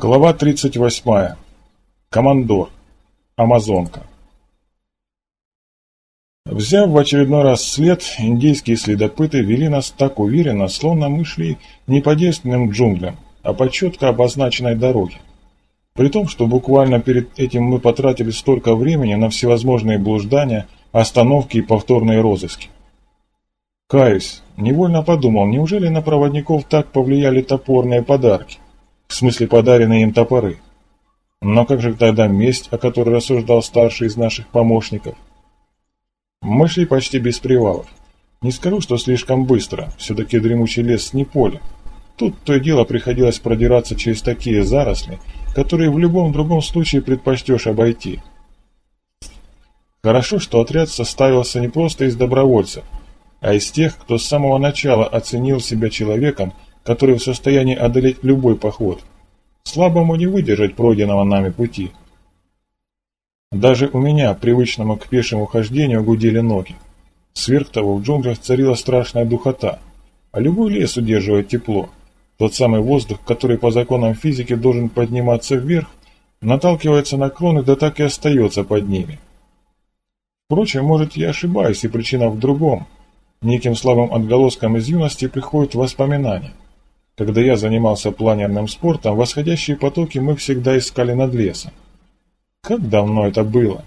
Глава 38. Командор. Амазонка. Взяв в очередной раз след, индейские следопыты вели нас так уверенно, словно мы шли не по действенным джунглям, а по четко обозначенной дороге. При том, что буквально перед этим мы потратили столько времени на всевозможные блуждания, остановки и повторные розыски. Каюсь, невольно подумал, неужели на проводников так повлияли топорные подарки? В смысле подаренные им топоры. Но как же тогда месть, о которой рассуждал старший из наших помощников? Мы шли почти без привалов. Не скажу, что слишком быстро, все-таки дремучий лес не поле. Тут то и дело приходилось продираться через такие заросли, которые в любом другом случае предпочтешь обойти. Хорошо, что отряд составился не просто из добровольцев, а из тех, кто с самого начала оценил себя человеком, который в состоянии одолеть любой поход. Слабому не выдержать пройденного нами пути. Даже у меня, привычному к пешему хождению, гудели ноги. Сверх того, в джунглях царила страшная духота, а любой лес удерживает тепло. Тот самый воздух, который по законам физики должен подниматься вверх, наталкивается на кроны, да так и остается под ними. Впрочем, может, я ошибаюсь, и причина в другом. Неким слабым отголоском из юности приходят воспоминания. Когда я занимался планерным спортом, восходящие потоки мы всегда искали над лесом. Как давно это было?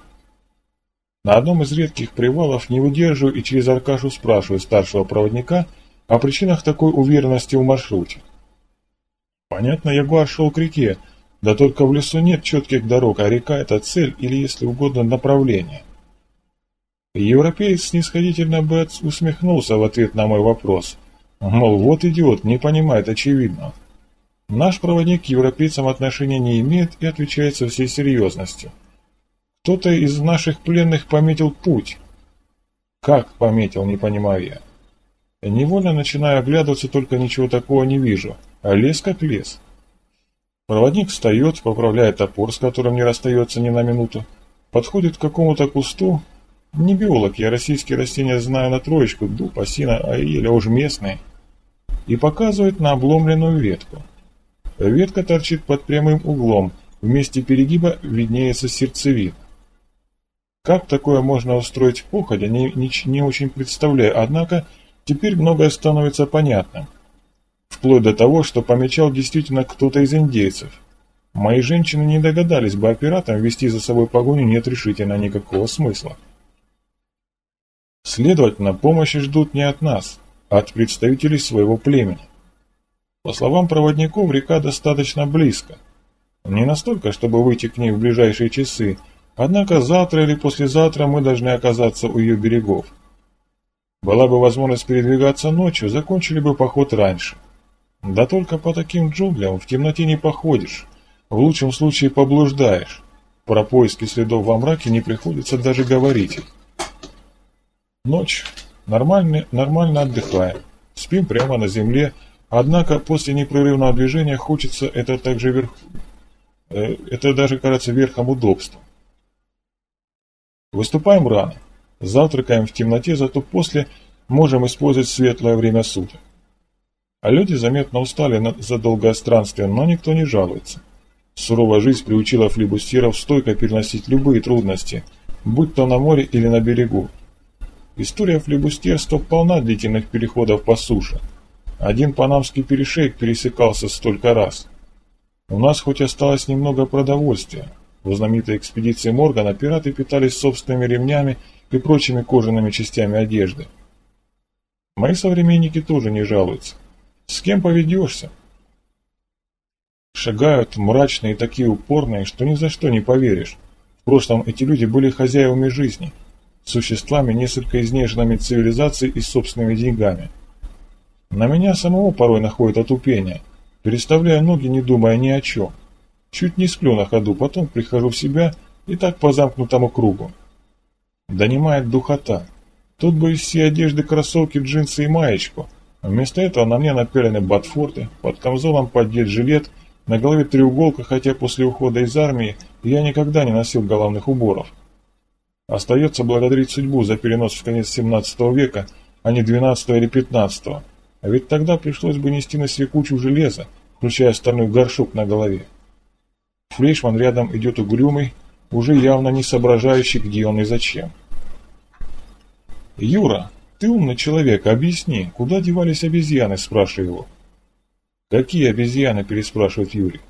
На одном из редких привалов не выдерживаю и через Аркашу спрашиваю старшего проводника о причинах такой уверенности в маршруте. Понятно, Ягуар шел к реке, да только в лесу нет четких дорог, а река – это цель или, если угодно, направление. Европеец снисходительно бы усмехнулся в ответ на мой вопрос – Мол, вот идиот, не понимает очевидно. Наш проводник к европейцам отношения не имеет и отвечает со всей серьезностью. Кто-то из наших пленных пометил путь. Как пометил, не понимаю я. Невольно начинаю оглядываться, только ничего такого не вижу. А лес как лес. Проводник встает, поправляет топор, с которым не расстается ни на минуту, подходит к какому-то кусту. Не биолог, я российские растения знаю на троечку, дуб, осина, а или уж местные и показывает на обломленную ветку. Ветка торчит под прямым углом, в месте перегиба виднеется сердцевина. Как такое можно устроить походя, не, не, не очень представляю, однако теперь многое становится понятным. Вплоть до того, что помечал действительно кто-то из индейцев. Мои женщины не догадались бы операторам вести за собой погоню нет решительно никакого смысла. Следовательно, помощи ждут не от нас, от представителей своего племени. По словам проводников, река достаточно близко. Не настолько, чтобы выйти к ней в ближайшие часы, однако завтра или послезавтра мы должны оказаться у ее берегов. Была бы возможность передвигаться ночью, закончили бы поход раньше. Да только по таким джунглям в темноте не походишь, в лучшем случае поблуждаешь. Про поиски следов во мраке не приходится даже говорить. Ночь Нормально, нормально отдыхаем. Спим прямо на земле, однако после непрерывного движения хочется это также верх... Э, это даже кажется верхом удобства. Выступаем рано. Завтракаем в темноте, зато после можем использовать светлое время суток. А люди заметно устали за долгое странствие, но никто не жалуется. Суровая жизнь приучила флибустиров стойко переносить любые трудности, будь то на море или на берегу. История флебустерства полна длительных переходов по суше. Один панамский перешейк пересекался столько раз. У нас хоть осталось немного продовольствия. В знаменитой экспедиции Моргана пираты питались собственными ремнями и прочими кожаными частями одежды. Мои современники тоже не жалуются. С кем поведешься? Шагают мрачные и такие упорные, что ни за что не поверишь. В прошлом эти люди были хозяевами жизни – существами, несколько изнеженными цивилизацией и собственными деньгами. На меня самого порой находит отупение. Переставляю ноги, не думая ни о чем. Чуть не сплю на ходу, потом прихожу в себя и так по замкнутому кругу. Донимает духота. Тут бы из всей одежды кроссовки, джинсы и маечку. вместо этого на мне напялены ботфорты, под камзолом поддет жилет, на голове треуголка, хотя после ухода из армии я никогда не носил головных уборов. Остается благодарить судьбу за перенос в конец 17 века, а не 12 или 15 -го. А ведь тогда пришлось бы нести на себе кучу железа, включая стальной горшок на голове. Флейшман рядом идет угрюмый, уже явно не соображающий, где он и зачем. «Юра, ты умный человек, объясни, куда девались обезьяны?» – спрашиваю его. «Какие обезьяны?» – переспрашивает Юрий.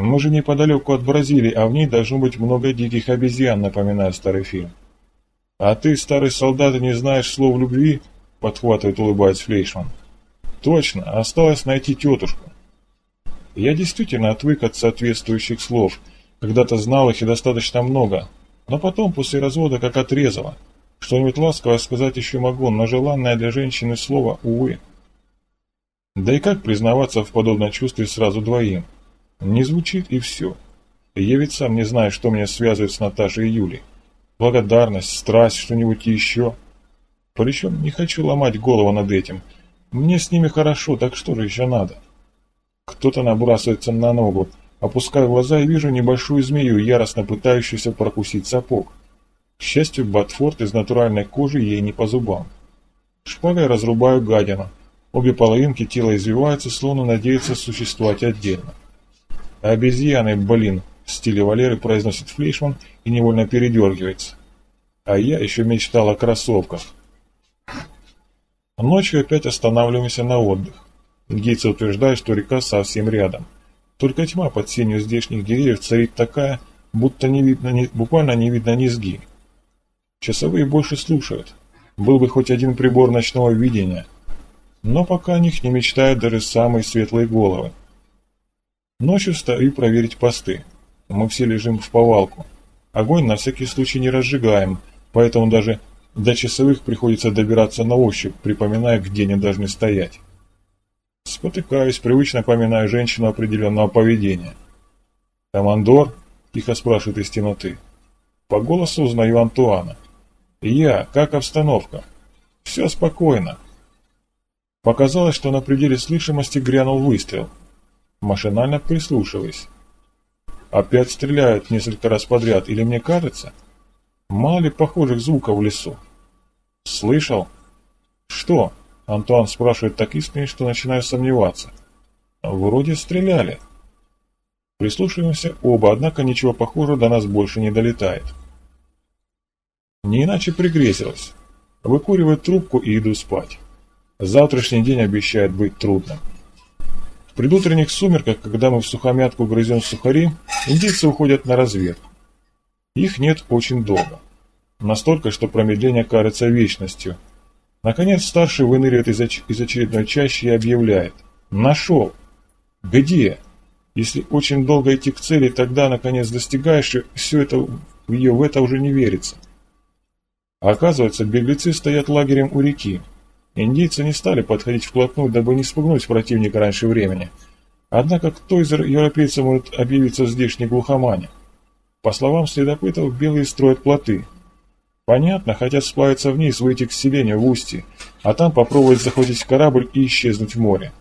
«Мы же неподалеку от Бразилии, а в ней должно быть много диких обезьян», – напоминаю старый фильм. «А ты, старый солдат, не знаешь слов любви?» – подхватывает, улыбаясь Флейшман. «Точно, осталось найти тетушку». Я действительно отвык от соответствующих слов. Когда-то знал их и достаточно много. Но потом, после развода, как отрезало. Что-нибудь ласковое сказать еще могу, но желанное для женщины слово, увы. Да и как признаваться в подобном чувстве сразу двоим? Не звучит и все. Я ведь сам не знаю, что меня связывает с Наташей и Юлей. Благодарность, страсть, что-нибудь еще. Причем не хочу ломать голову над этим. Мне с ними хорошо, так что же еще надо? Кто-то набрасывается на ногу. Опускаю глаза и вижу небольшую змею, яростно пытающуюся прокусить сапог. К счастью, Батфорд из натуральной кожи ей не по зубам. Шпагой разрубаю гадину. Обе половинки тела извиваются, словно надеются существовать отдельно. «Обезьяны, блин!» в стиле Валеры произносит Флейшман и невольно передергивается. А я еще мечтал о кроссовках. Ночью опять останавливаемся на отдых. Индейцы утверждают, что река совсем рядом. Только тьма под сенью здешних деревьев царит такая, будто не видно, не, буквально не видно низги. Часовые больше слушают. Был бы хоть один прибор ночного видения. Но пока о них не мечтают даже самые светлые головы. Ночью стою проверить посты. Мы все лежим в повалку. Огонь на всякий случай не разжигаем, поэтому даже до часовых приходится добираться на ощупь, припоминая, где они должны стоять. Спотыкаюсь, привычно поминаю женщину определенного поведения. «Командор?» – тихо спрашивает из темноты. По голосу узнаю Антуана. «Я, как обстановка?» «Все спокойно». Показалось, что на пределе слышимости грянул выстрел. Машинально прислушиваясь. Опять стреляют несколько раз подряд, или мне кажется? Мало ли похожих звуков в лесу. «Слышал?» «Что?» Антуан спрашивает так искренне, что начинаю сомневаться. Вроде стреляли. Прислушиваемся оба, однако ничего похожего до нас больше не долетает. Не иначе пригрезилось. Выкуриваю трубку и иду спать. Завтрашний день обещает быть трудным. Предутренних сумерках, когда мы в сухомятку грызем сухари, индийцы уходят на разведку. Их нет очень долго. Настолько, что промедление кажется вечностью – Наконец старший выныривает из, оч из очередной чащи и объявляет. Нашел. Где? Если очень долго идти к цели, тогда наконец достигаешь, и все это, ее в это уже не верится. А оказывается, беглецы стоят лагерем у реки. Индейцы не стали подходить вплотную, дабы не спугнуть противника раньше времени. Однако кто из европейцев может объявиться в здешней глухомане? По словам следопытов, белые строят плоты – Понятно, хотят сплавиться вниз, выйти к селению в устье, а там попробовать захватить корабль и исчезнуть в море.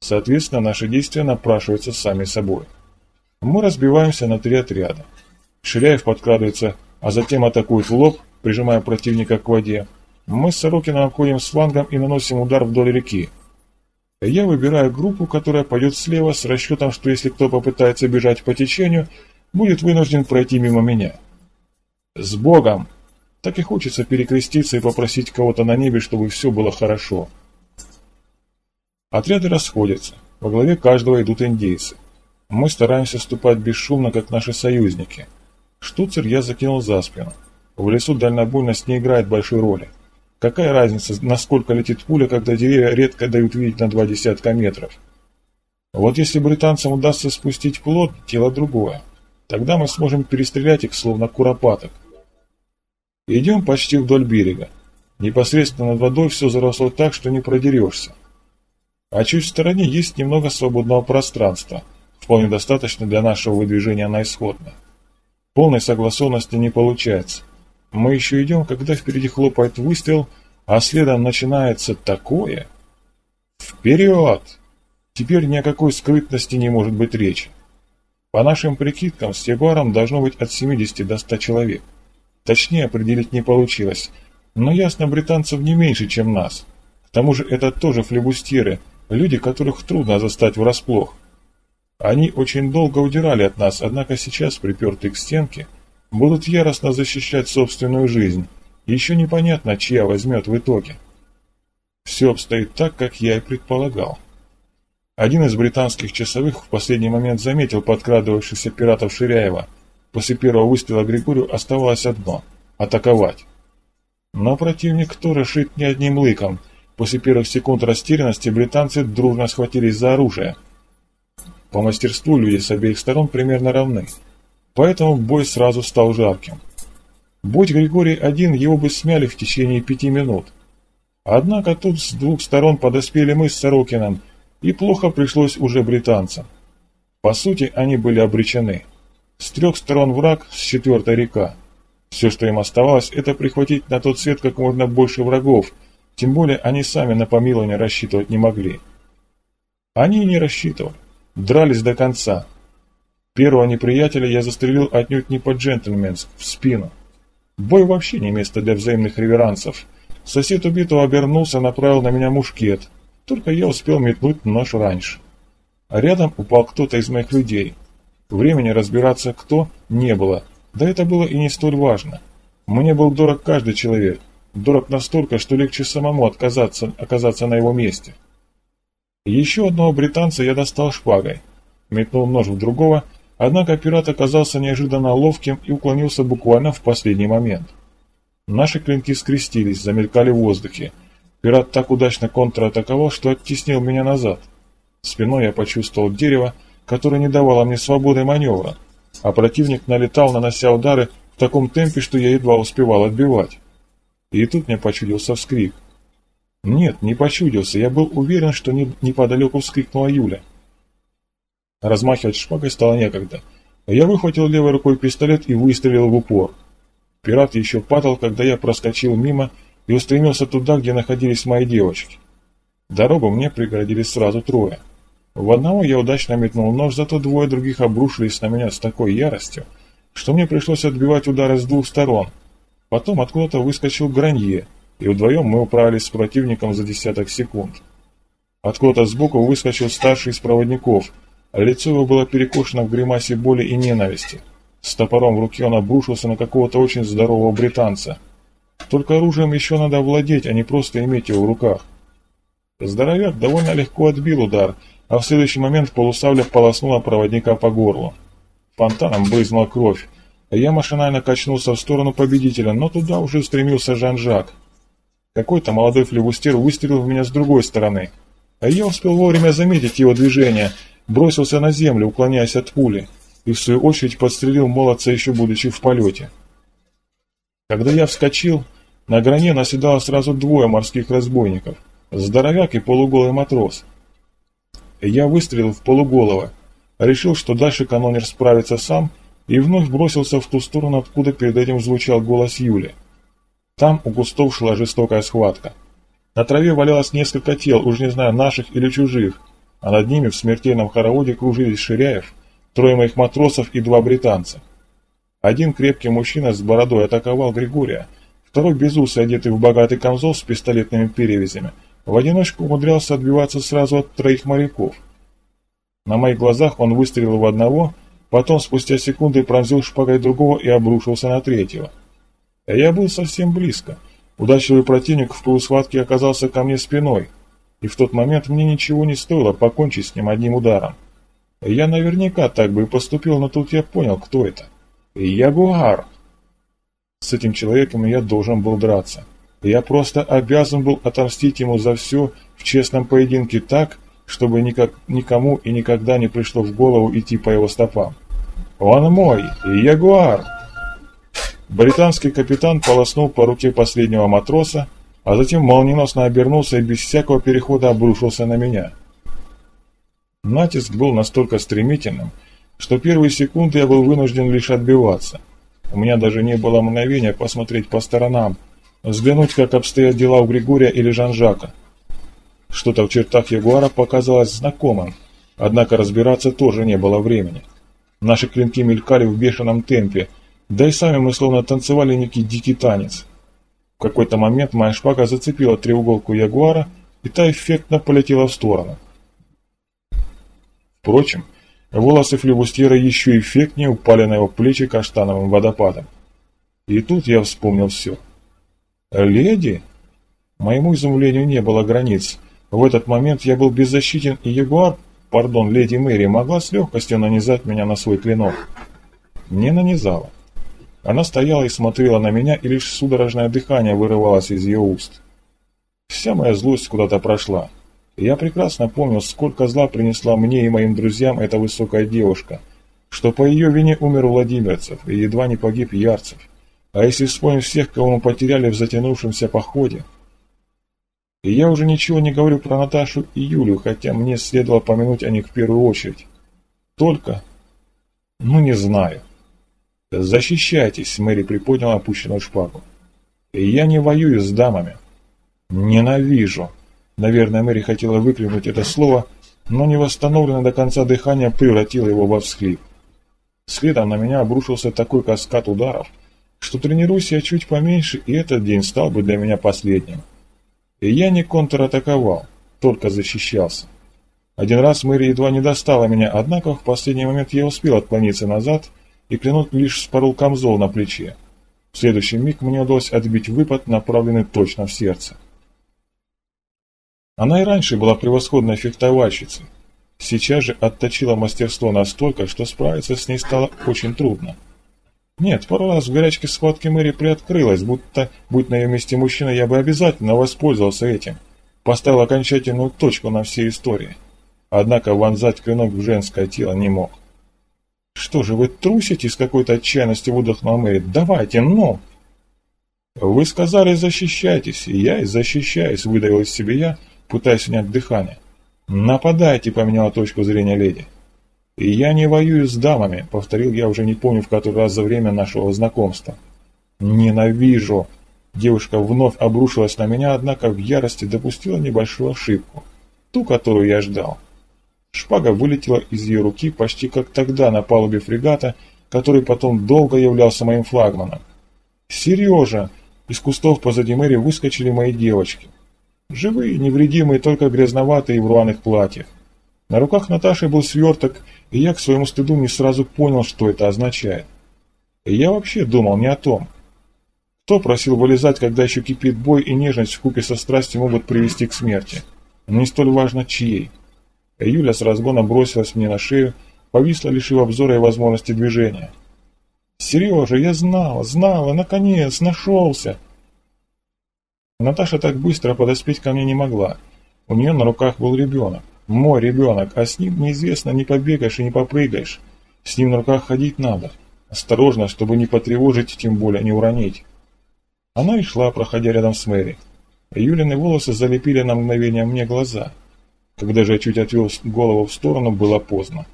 Соответственно, наши действия напрашиваются сами собой. Мы разбиваемся на три отряда. Ширяев подкрадывается, а затем атакует в лоб, прижимая противника к воде. Мы с Сорокином обходим с флангом и наносим удар вдоль реки. Я выбираю группу, которая пойдет слева, с расчетом, что если кто попытается бежать по течению, будет вынужден пройти мимо меня. «С Богом!» Так и хочется перекреститься и попросить кого-то на небе, чтобы все было хорошо. Отряды расходятся. Во главе каждого идут индейцы. Мы стараемся ступать бесшумно, как наши союзники. Штуцер я закинул за спину. В лесу дальнобойность не играет большой роли. Какая разница, насколько летит пуля, когда деревья редко дают видеть на два десятка метров? Вот если британцам удастся спустить плот, тело другое. Тогда мы сможем перестрелять их, словно куропаток. Идем почти вдоль берега. Непосредственно над водой все заросло так, что не продерешься. А чуть в стороне есть немного свободного пространства, вполне достаточно для нашего выдвижения на исходное. Полной согласованности не получается. Мы еще идем, когда впереди хлопает выстрел, а следом начинается такое. Вперед! Теперь ни о какой скрытности не может быть речи. По нашим прикидкам, с Ягуаром должно быть от 70 до 100 человек. Точнее определить не получилось, но ясно британцев не меньше, чем нас. К тому же это тоже флебустьеры, люди, которых трудно застать врасплох. Они очень долго удирали от нас, однако сейчас, припертые к стенке, будут яростно защищать собственную жизнь. Еще непонятно, чья возьмет в итоге. Все обстоит так, как я и предполагал. Один из британских часовых в последний момент заметил подкрадывавшихся пиратов Ширяева. После первого выстрела Григорию оставалось одно – атаковать. Но противник тоже шит не одним лыком. После первых секунд растерянности британцы дружно схватились за оружие. По мастерству люди с обеих сторон примерно равны. Поэтому бой сразу стал жарким. Будь Григорий один, его бы смяли в течение пяти минут. Однако тут с двух сторон подоспели мы с Сорокином, и плохо пришлось уже британцам. По сути, они были обречены. С трех сторон враг, с четвертой река. Все, что им оставалось, это прихватить на тот свет как можно больше врагов, тем более они сами на помилование рассчитывать не могли. Они не рассчитывали, дрались до конца. Первого неприятеля я застрелил отнюдь не по-джентльменски, в спину. Бой вообще не место для взаимных реверансов. Сосед убитого обернулся, направил на меня мушкет. Только я успел метнуть нож раньше. А рядом упал кто-то из моих людей. Времени разбираться кто не было, да это было и не столь важно. Мне был дорог каждый человек. Дорог настолько, что легче самому отказаться, оказаться на его месте. Еще одного британца я достал шпагой. Метнул нож в другого, однако пират оказался неожиданно ловким и уклонился буквально в последний момент. Наши клинки скрестились, замелькали в воздухе. Пират так удачно контратаковал, что оттеснил меня назад. Спиной я почувствовал дерево, которое не давало мне свободы маневра а противник налетал, нанося удары в таком темпе, что я едва успевал отбивать. И тут мне почудился вскрик. Нет, не почудился, я был уверен, что неподалеку вскрикнула Юля. Размахивать шпагой стало некогда. Я выхватил левой рукой пистолет и выстрелил в упор. Пират еще падал, когда я проскочил мимо и устремился туда, где находились мои девочки. Дорогу мне преградили сразу трое. В одного я удачно метнул нож, зато двое других обрушились на меня с такой яростью, что мне пришлось отбивать удары с двух сторон. Потом откуда-то выскочил Гранье, и вдвоем мы управились с противником за десяток секунд. Откуда-то сбоку выскочил старший из проводников, а лицо его было перекошено в гримасе боли и ненависти. С топором в руке он обрушился на какого-то очень здорового британца. Только оружием еще надо владеть, а не просто иметь его в руках. Здоровяк довольно легко отбил удар, а в следующий момент полусавля полоснула проводника по горлу. Фонтаном брызнула кровь, а я машинально качнулся в сторону победителя, но туда уже стремился Жан-Жак. Какой-то молодой флевустер выстрелил в меня с другой стороны, а я успел вовремя заметить его движение, бросился на землю, уклоняясь от пули, и в свою очередь подстрелил молодца, еще будучи в полете. Когда я вскочил, на гране наседало сразу двое морских разбойников, здоровяк и полуголый матрос – я выстрелил в полуголово, решил, что дальше канонер справится сам, и вновь бросился в ту сторону, откуда перед этим звучал голос Юли. Там у кустов шла жестокая схватка. На траве валялось несколько тел, уж не знаю, наших или чужих, а над ними в смертельном хороводе кружились Ширяев, трое моих матросов и два британца. Один крепкий мужчина с бородой атаковал Григория, второй безусый, одетый в богатый камзол с пистолетными перевязями, в одиночку умудрялся отбиваться сразу от троих моряков. На моих глазах он выстрелил в одного, потом спустя секунды пронзил шпагой другого и обрушился на третьего. А я был совсем близко. Удачливый противник в полусхватке оказался ко мне спиной, и в тот момент мне ничего не стоило покончить с ним одним ударом. Я наверняка так бы и поступил, но тут я понял, кто это. Ягуар! С этим человеком я должен был драться. Я просто обязан был отомстить ему за все в честном поединке так, чтобы никак, никому и никогда не пришло в голову идти по его стопам. «Он мой! Ягуар!» Британский капитан полоснул по руке последнего матроса, а затем молниеносно обернулся и без всякого перехода обрушился на меня. Натиск был настолько стремительным, что первые секунды я был вынужден лишь отбиваться. У меня даже не было мгновения посмотреть по сторонам, взглянуть, как обстоят дела у Григория или Жан-Жака. Что-то в чертах Ягуара показалось знакомым, однако разбираться тоже не было времени. Наши клинки мелькали в бешеном темпе, да и сами мы словно танцевали некий дикий танец. В какой-то момент моя шпага зацепила треуголку Ягуара, и та эффектно полетела в сторону. Впрочем, Волосы флебустьера еще эффектнее упали на его плечи каштановым водопадом. И тут я вспомнил все. «Леди?» Моему изумлению не было границ. В этот момент я был беззащитен, и Ягуар, пардон, леди Мэри, могла с легкостью нанизать меня на свой клинок. Не нанизала. Она стояла и смотрела на меня, и лишь судорожное дыхание вырывалось из ее уст. Вся моя злость куда-то прошла. Я прекрасно помнил, сколько зла принесла мне и моим друзьям эта высокая девушка, что по ее вине умер Владимирцев и едва не погиб Ярцев. А если вспомнить всех, кого мы потеряли в затянувшемся походе... И я уже ничего не говорю про Наташу и Юлю, хотя мне следовало помянуть о них в первую очередь. Только... Ну, не знаю. «Защищайтесь!» — Мэри приподняла опущенную шпагу. «Я не воюю с дамами». «Ненавижу!» Наверное, Мэри хотела выкликнуть это слово, но невосстановленное до конца дыхание превратило его во всхлип. Следом на меня обрушился такой каскад ударов, что тренируюсь я чуть поменьше, и этот день стал бы для меня последним. И я не контратаковал, только защищался. Один раз Мэри едва не достала меня, однако в последний момент я успел отклониться назад и клинок лишь спорол камзол на плече. В следующий миг мне удалось отбить выпад, направленный точно в сердце. Она и раньше была превосходной фехтовальщицей. Сейчас же отточила мастерство настолько, что справиться с ней стало очень трудно. Нет, пару раз в горячке схватки Мэри приоткрылась, будто, будь на ее месте мужчина, я бы обязательно воспользовался этим. Поставил окончательную точку на всей истории. Однако вонзать клинок в женское тело не мог. «Что же, вы трусите?» — с какой-то отчаянностью выдохнула Мэри. «Давайте, ну!» «Вы сказали, защищайтесь, и я и защищаюсь», — выдавил из себя я, пытаясь снять дыхание. «Нападайте», — поменяла точку зрения леди. «И я не воюю с дамами», — повторил я уже не помню в который раз за время нашего знакомства. «Ненавижу!» Девушка вновь обрушилась на меня, однако в ярости допустила небольшую ошибку. Ту, которую я ждал. Шпага вылетела из ее руки почти как тогда на палубе фрегата, который потом долго являлся моим флагманом. «Сережа!» Из кустов позади Мэри выскочили мои девочки. Живые, невредимые, только грязноватые в рваных платьях. На руках Наташи был сверток, и я к своему стыду не сразу понял, что это означает. И я вообще думал не о том. Кто просил вылезать, когда еще кипит бой, и нежность в купе со страстью могут привести к смерти? Но не столь важно, чьей. Юля с разгона бросилась мне на шею, повисла, лишив обзора и возможности движения. «Сережа, я знала, знала, наконец, нашелся!» Наташа так быстро подоспеть ко мне не могла. У нее на руках был ребенок. Мой ребенок, а с ним неизвестно, не побегаешь и не попрыгаешь. С ним на руках ходить надо. Осторожно, чтобы не потревожить, тем более не уронить. Она и шла, проходя рядом с Мэри. Юлины волосы залепили на мгновение мне глаза. Когда же я чуть отвел голову в сторону, было поздно.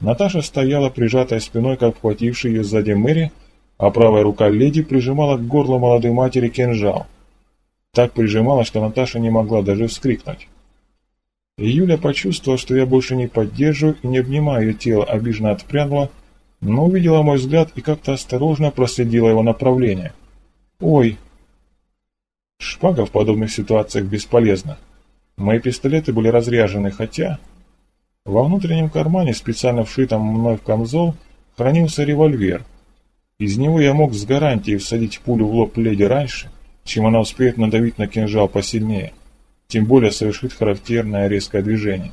Наташа стояла, прижатая спиной, как вхвативший ее сзади Мэри, а правая рука леди прижимала к горлу молодой матери кинжал. Так прижимала, что Наташа не могла даже вскрикнуть. Юля почувствовала, что я больше не поддерживаю и не обнимаю ее тело, обиженно отпрянула, но увидела мой взгляд и как-то осторожно проследила его направление. «Ой!» Шпага в подобных ситуациях бесполезна. Мои пистолеты были разряжены, хотя... Во внутреннем кармане, специально вшитом мной в камзол, хранился револьвер. Из него я мог с гарантией всадить пулю в лоб леди раньше, чем она успеет надавить на кинжал посильнее, тем более совершит характерное резкое движение.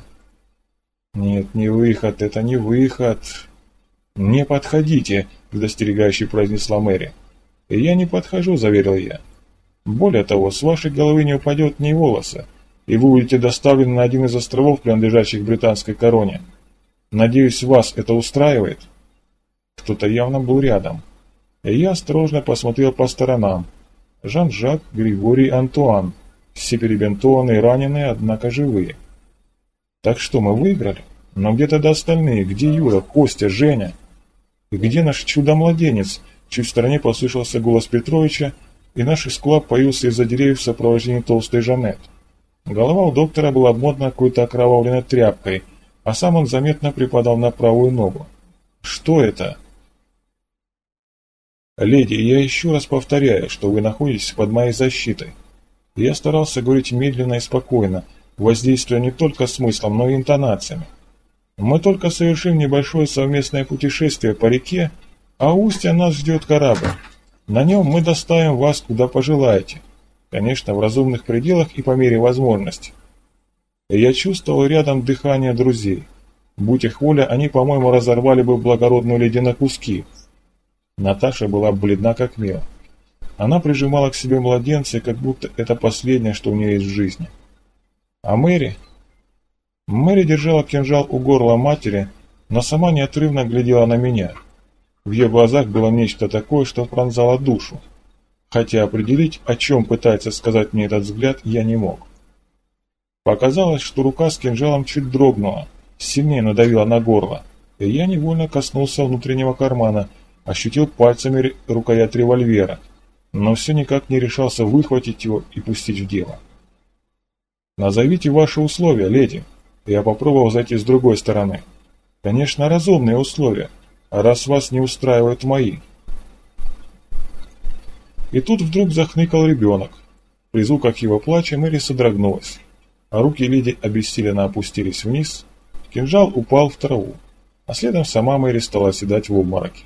«Нет, не выход, это не выход!» «Не подходите!» – предостерегающе произнесла Мэри. «И я не подхожу», – заверил я. «Более того, с вашей головы не упадет ни волоса, и вы будете доставлены на один из островов, принадлежащих британской короне. Надеюсь, вас это устраивает?» Кто-то явно был рядом. И я осторожно посмотрел по сторонам, Жан-Жак, Григорий, Антуан. Все перебинтованные, раненые, однако живые. Так что, мы выиграли? Но где тогда остальные? Где Юра, Костя, Женя? Где наш чудо-младенец? Чуть в стороне послышался голос Петровича, и наш эскулап появился из-за деревьев в сопровождении толстой Жанет. Голова у доктора была обмотана какой-то окровавленной тряпкой, а сам он заметно припадал на правую ногу. Что это? «Леди, я еще раз повторяю, что вы находитесь под моей защитой». Я старался говорить медленно и спокойно, воздействуя не только смыслом, но и интонациями. Мы только совершим небольшое совместное путешествие по реке, а устья нас ждет корабль. На нем мы доставим вас куда пожелаете. Конечно, в разумных пределах и по мере возможности. Я чувствовал рядом дыхание друзей. Будь их воля, они, по-моему, разорвали бы благородную леди на куски. Наташа была бледна как мел. Она прижимала к себе младенца, как будто это последнее, что у нее есть в жизни. А Мэри... Мэри держала кинжал у горла матери, но сама неотрывно глядела на меня. В ее глазах было нечто такое, что пронзало душу. Хотя определить, о чем пытается сказать мне этот взгляд, я не мог. Показалось, что рука с кинжалом чуть дрогнула, сильнее надавила на горло, и я невольно коснулся внутреннего кармана, ощутил пальцами рукоять револьвера, но все никак не решался выхватить его и пустить в дело. «Назовите ваши условия, леди». Я попробовал зайти с другой стороны. «Конечно, разумные условия, раз вас не устраивают мои». И тут вдруг захныкал ребенок. При звуках его плача Мэри содрогнулась, а руки леди обессиленно опустились вниз, кинжал упал в траву, а следом сама Мэри стала оседать в обмороке.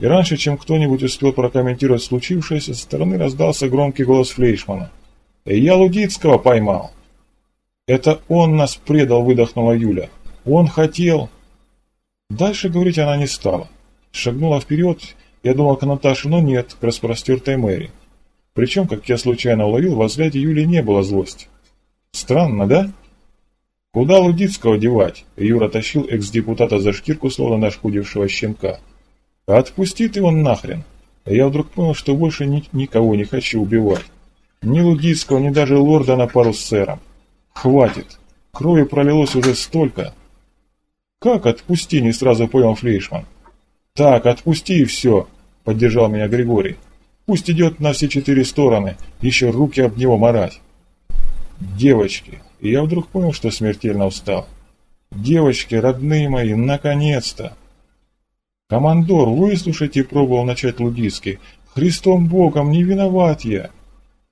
И раньше, чем кто-нибудь успел прокомментировать случившееся, со стороны раздался громкий голос Флейшмана. «Я Лудицкого поймал!» «Это он нас предал!» – выдохнула Юля. «Он хотел...» Дальше говорить она не стала. Шагнула вперед, я думал к Наташе, но нет, к распростертой Мэри. Причем, как я случайно уловил, во взгляде Юли не было злости. Странно, да? Куда Лудицкого девать? Юра тащил экс-депутата за шкирку, словно нашкудившего щенка. А отпусти ты он нахрен. Я вдруг понял, что больше ни никого не хочу убивать. Ни Лудицкого, ни даже лорда на пару с сэром. Хватит. Крови пролилось уже столько. Как отпусти, не сразу понял Флейшман. Так, отпусти и все, поддержал меня Григорий. Пусть идет на все четыре стороны, еще руки об него марать. Девочки, и я вдруг понял, что смертельно устал. Девочки, родные мои, наконец-то! «Командор, выслушайте», — пробовал начать Лудицкий. «Христом Богом, не виноват я!»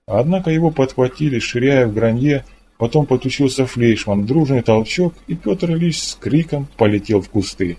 Однако его подхватили, ширяя в гранье, потом потучился флейшман, дружный толчок, и Петр Ильич с криком полетел в кусты.